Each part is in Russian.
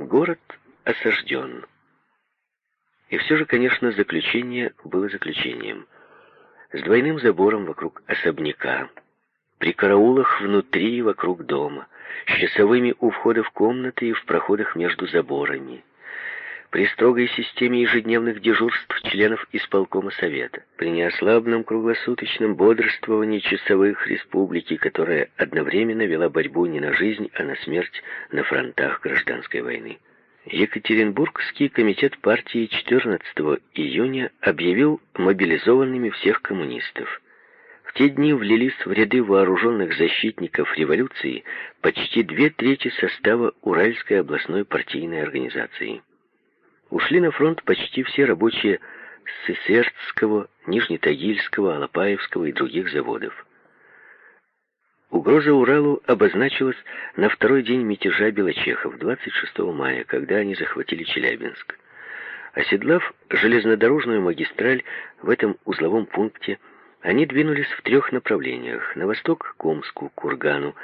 Город осажден. И все же, конечно, заключение было заключением. С двойным забором вокруг особняка, при караулах внутри и вокруг дома, с часовыми у входа в комнаты и в проходах между заборами, при строгой системе ежедневных дежурств членов исполкома Совета, при неослабном круглосуточном бодрствовании часовых республики, которая одновременно вела борьбу не на жизнь, а на смерть на фронтах гражданской войны. Екатеринбургский комитет партии 14 июня объявил мобилизованными всех коммунистов. В те дни влились в ряды вооруженных защитников революции почти две трети состава Уральской областной партийной организации. Ушли на фронт почти все рабочие Сысердского, Нижнетагильского, Алапаевского и других заводов. Угроза Уралу обозначилась на второй день мятежа Белочехов, 26 мая, когда они захватили Челябинск. Оседлав железнодорожную магистраль в этом узловом пункте, они двинулись в трех направлениях. На восток — к Омску, Кургану,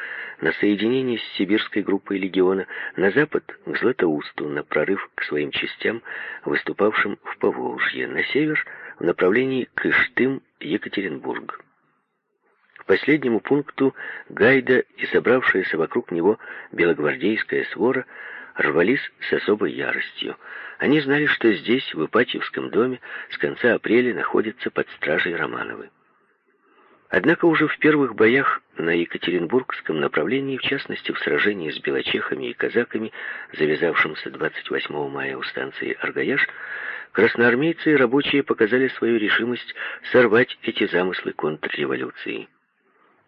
на соединение с сибирской группой легиона, на запад — к Златоусту, на прорыв к своим частям, выступавшим в Поволжье, на север — в направлении к Иштым, Екатеринбург. К последнему пункту Гайда и собравшаяся вокруг него белогвардейская свора рвались с особой яростью. Они знали, что здесь, в Ипатьевском доме, с конца апреля находятся под стражей Романовы. Однако уже в первых боях на Екатеринбургском направлении, в частности в сражении с белочехами и казаками, завязавшемся 28 мая у станции Аргаяш, красноармейцы и рабочие показали свою решимость сорвать эти замыслы контрреволюции.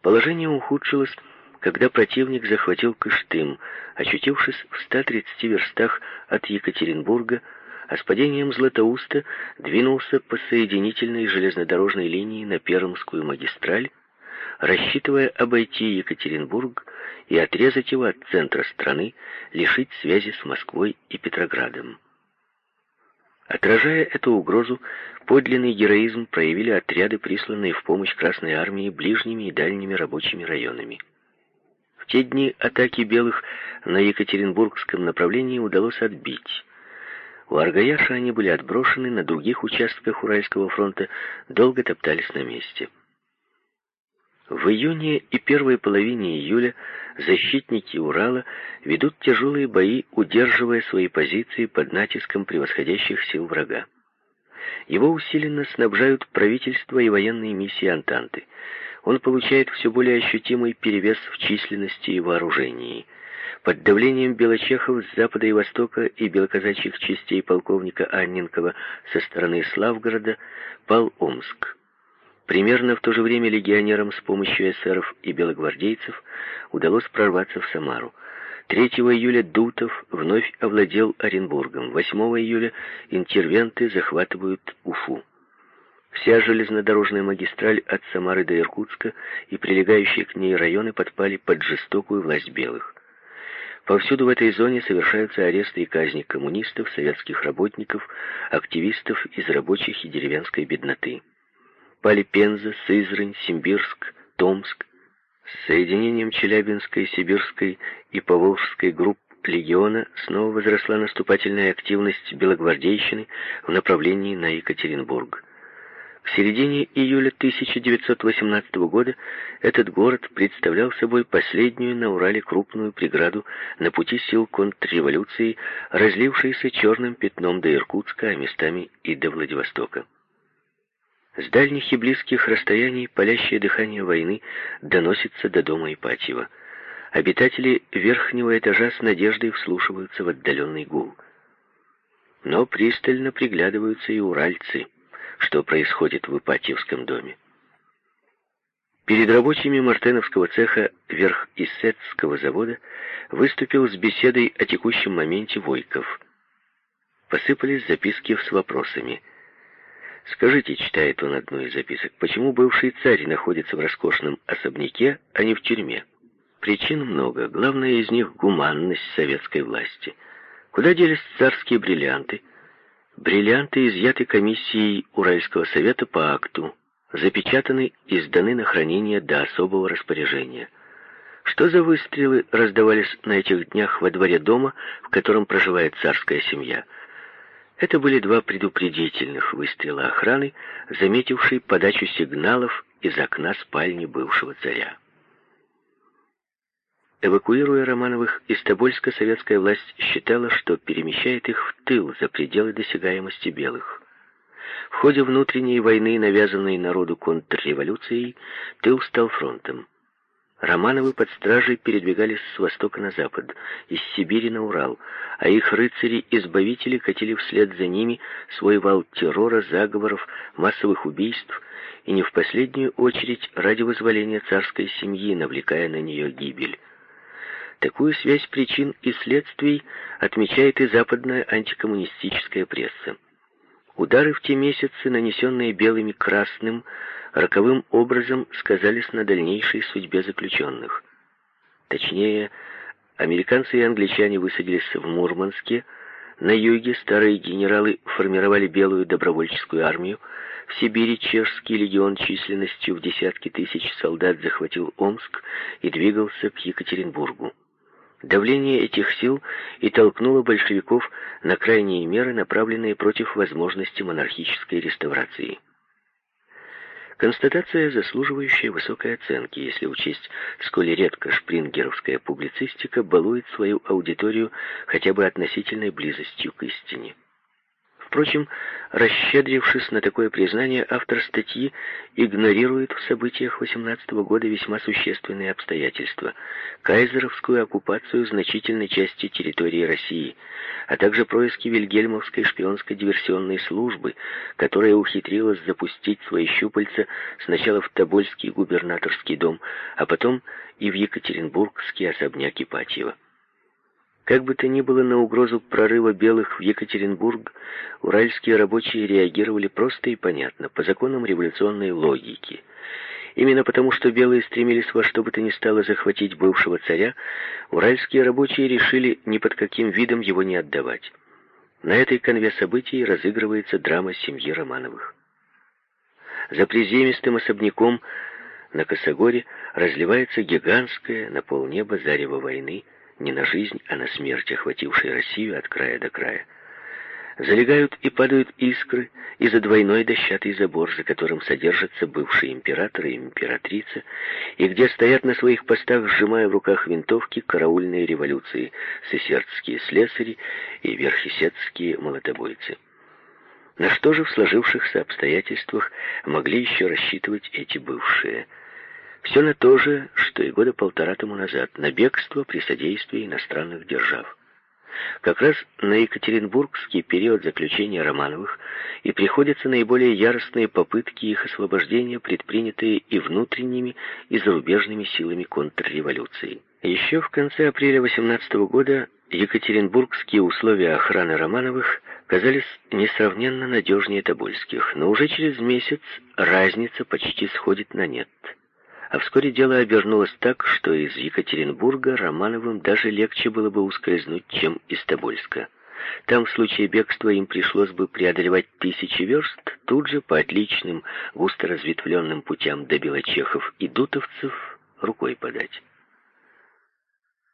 Положение ухудшилось, когда противник захватил Кыштым, очутившись в 130 верстах от Екатеринбурга, а с падением Златоуста двинулся по соединительной железнодорожной линии на Пермскую магистраль, рассчитывая обойти Екатеринбург и отрезать его от центра страны, лишить связи с Москвой и Петроградом. Отражая эту угрозу, подлинный героизм проявили отряды, присланные в помощь Красной Армии ближними и дальними рабочими районами. В те дни атаки белых на Екатеринбургском направлении удалось отбить. У Аргаяша они были отброшены, на других участках Уральского фронта долго топтались на месте. В июне и первой половине июля защитники Урала ведут тяжелые бои, удерживая свои позиции под натиском превосходящих сил врага. Его усиленно снабжают правительство и военные миссии Антанты. Он получает все более ощутимый перевес в численности и вооружении – под давлением белочехов с запада и востока и белоказачьих частей полковника Анненкова со стороны Славгорода пал Омск. Примерно в то же время легионерам с помощью эсеров и белогвардейцев удалось прорваться в Самару. 3 июля Дутов вновь овладел Оренбургом. 8 июля интервенты захватывают Уфу. Вся железнодорожная магистраль от Самары до Иркутска и прилегающие к ней районы подпали под жестокую власть белых. Повсюду в этой зоне совершаются аресты и казни коммунистов, советских работников, активистов из рабочих и деревенской бедноты. Пали Пенза, Сызрань, Симбирск, Томск. С соединением Челябинской, Сибирской и Поволжской групп легиона снова возросла наступательная активность белогвардейщины в направлении на Екатеринбург. В середине июля 1918 года этот город представлял собой последнюю на Урале крупную преграду на пути сил контрреволюции, разлившейся черным пятном до Иркутска, а местами и до Владивостока. С дальних и близких расстояний палящее дыхание войны доносится до дома Ипатьева. Обитатели верхнего этажа с надеждой вслушиваются в отдаленный гул. Но пристально приглядываются и уральцы – что происходит в Ипатьевском доме. Перед рабочими Мартеновского цеха Верх-Иссетского завода выступил с беседой о текущем моменте Войков. Посыпались записки с вопросами. «Скажите», — читает он одну из записок, «почему бывший царь находится в роскошном особняке, а не в тюрьме? Причин много, главная из них — гуманность советской власти. Куда делись царские бриллианты?» Бриллианты изъяты комиссией Уральского совета по акту, запечатаны и сданы на хранение до особого распоряжения. Что за выстрелы раздавались на этих днях во дворе дома, в котором проживает царская семья? Это были два предупредительных выстрела охраны, заметившей подачу сигналов из окна спальни бывшего царя. Эвакуируя Романовых из Тобольска, советская власть считала, что перемещает их в тыл за пределы досягаемости белых. В ходе внутренней войны, навязанной народу контрреволюцией, тыл стал фронтом. Романовы под стражей передвигались с востока на запад, из Сибири на Урал, а их рыцари-избавители катили вслед за ними свой вал террора, заговоров, массовых убийств и не в последнюю очередь ради вызволения царской семьи, навлекая на нее гибель. Такую связь причин и следствий отмечает и западная антикоммунистическая пресса. Удары в те месяцы, нанесенные белыми красным, роковым образом сказались на дальнейшей судьбе заключенных. Точнее, американцы и англичане высадились в Мурманске, на юге старые генералы формировали белую добровольческую армию, в Сибири чешский легион численностью в десятки тысяч солдат захватил Омск и двигался к Екатеринбургу. Давление этих сил и толкнуло большевиков на крайние меры, направленные против возможности монархической реставрации. Констатация, заслуживающая высокой оценки, если учесть, сколь редко шпрингеровская публицистика балует свою аудиторию хотя бы относительной близостью к истине. Впрочем, расщедрившись на такое признание, автор статьи игнорирует в событиях 18 года весьма существенные обстоятельства. Кайзеровскую оккупацию значительной части территории России, а также происки Вильгельмовской шпионской диверсионной службы, которая ухитрилась запустить свои щупальца сначала в Тобольский губернаторский дом, а потом и в Екатеринбургский особняк Ипатьева. Как бы то ни было, на угрозу прорыва белых в Екатеринбург уральские рабочие реагировали просто и понятно, по законам революционной логики. Именно потому, что белые стремились во что бы то ни стало захватить бывшего царя, уральские рабочие решили ни под каким видом его не отдавать. На этой конве событий разыгрывается драма семьи Романовых. За приземистым особняком на Косогоре разливается гигантское на полнеба зарево войны – не на жизнь, а на смерть, охватившей Россию от края до края. Залегают и падают искры и за двойной дощатый забор, за которым содержатся бывшие императоры и императрица, и где стоят на своих постах, сжимая в руках винтовки, караульные революции, сесердские слесари и верхесецкие молотобойцы. На что же в сложившихся обстоятельствах могли еще рассчитывать эти бывшие? Все на то же, что и года полтора тому назад, на бегство при содействии иностранных держав. Как раз на Екатеринбургский период заключения Романовых и приходятся наиболее яростные попытки их освобождения, предпринятые и внутренними, и зарубежными силами контрреволюции. Еще в конце апреля 18 года екатеринбургские условия охраны Романовых казались несравненно надежнее тобольских, но уже через месяц разница почти сходит на нет – а вскоре дело обернулось так, что из Екатеринбурга Романовым даже легче было бы ускользнуть, чем из Тобольска. Там в случае бегства им пришлось бы преодолевать тысячи верст, тут же по отличным, густо разветвленным путям до Белочехов и Дутовцев рукой подать.